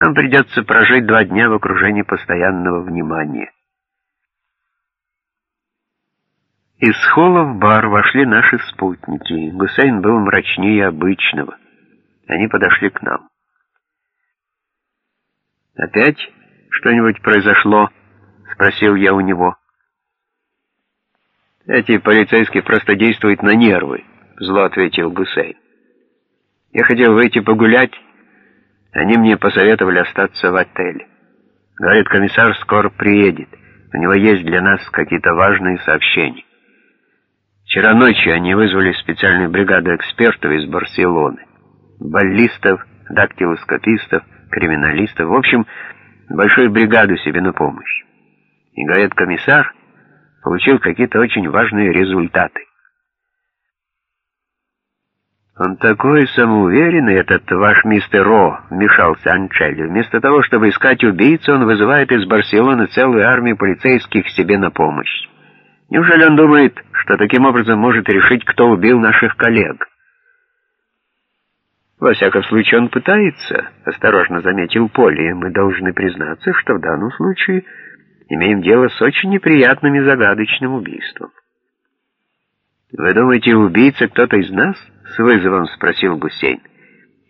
Нам придется прожить два дня в окружении постоянного внимания. Из холла в бар вошли наши спутники. Гусейн был мрачнее обычного. Они подошли к нам. «Опять что-нибудь произошло?» — спросил я у него. «Эти полицейские просто действуют на нервы», — зло ответил Гусейн. «Я хотел выйти погулять, они мне посоветовали остаться в отеле. Говорит, комиссар скоро приедет, у него есть для нас какие-то важные сообщения». Вчера ночью они вызвали специальную бригаду экспертов из Барселоны. Баллистов, дактилоскопистов, криминалистов. В общем, большую бригаду себе на помощь. И, говорят, комиссар получил какие-то очень важные результаты. «Он такой самоуверенный, этот ваш мистер Ро», — вмешался Анчелли. «Вместо того, чтобы искать убийцу, он вызывает из Барселоны целую армию полицейских себе на помощь. Неужели он думает, что таким образом может решить, кто убил наших коллег?» «Во всяком случае, он пытается», — осторожно заметил Полли. «Мы должны признаться, что в данном случае имеем дело с очень неприятным и загадочным убийством». «Вы думаете, убийца кто-то из нас?» — с вызовом спросил Гусейн.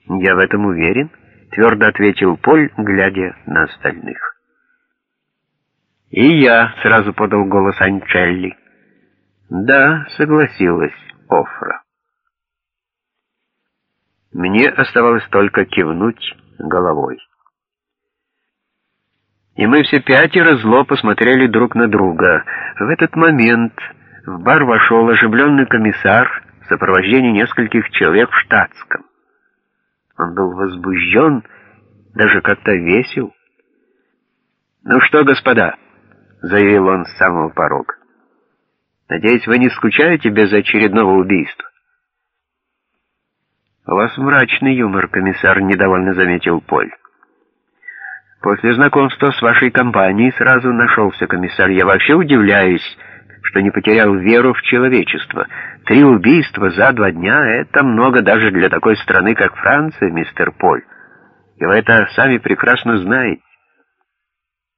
«Я в этом уверен», — твердо ответил Поль, глядя на остальных. «И я», — сразу подал голос Анчелли. «Да», — согласилась Офра. Мне оставалось только кивнуть головой. И мы все пятеро зло посмотрели друг на друга. В этот момент в бар вошел оживленный комиссар в сопровождении нескольких человек в штатском. Он был возбужден, даже как-то весел. «Ну что, господа?» — заявил он с самого порога. «Надеюсь, вы не скучаете без очередного убийства?» «У вас мрачный юмор, комиссар», — недовольно заметил Поль. «После знакомства с вашей компанией сразу нашелся комиссар. Я вообще удивляюсь, что не потерял веру в человечество. Три убийства за два дня — это много даже для такой страны, как Франция, мистер Поль. И вы это сами прекрасно знаете.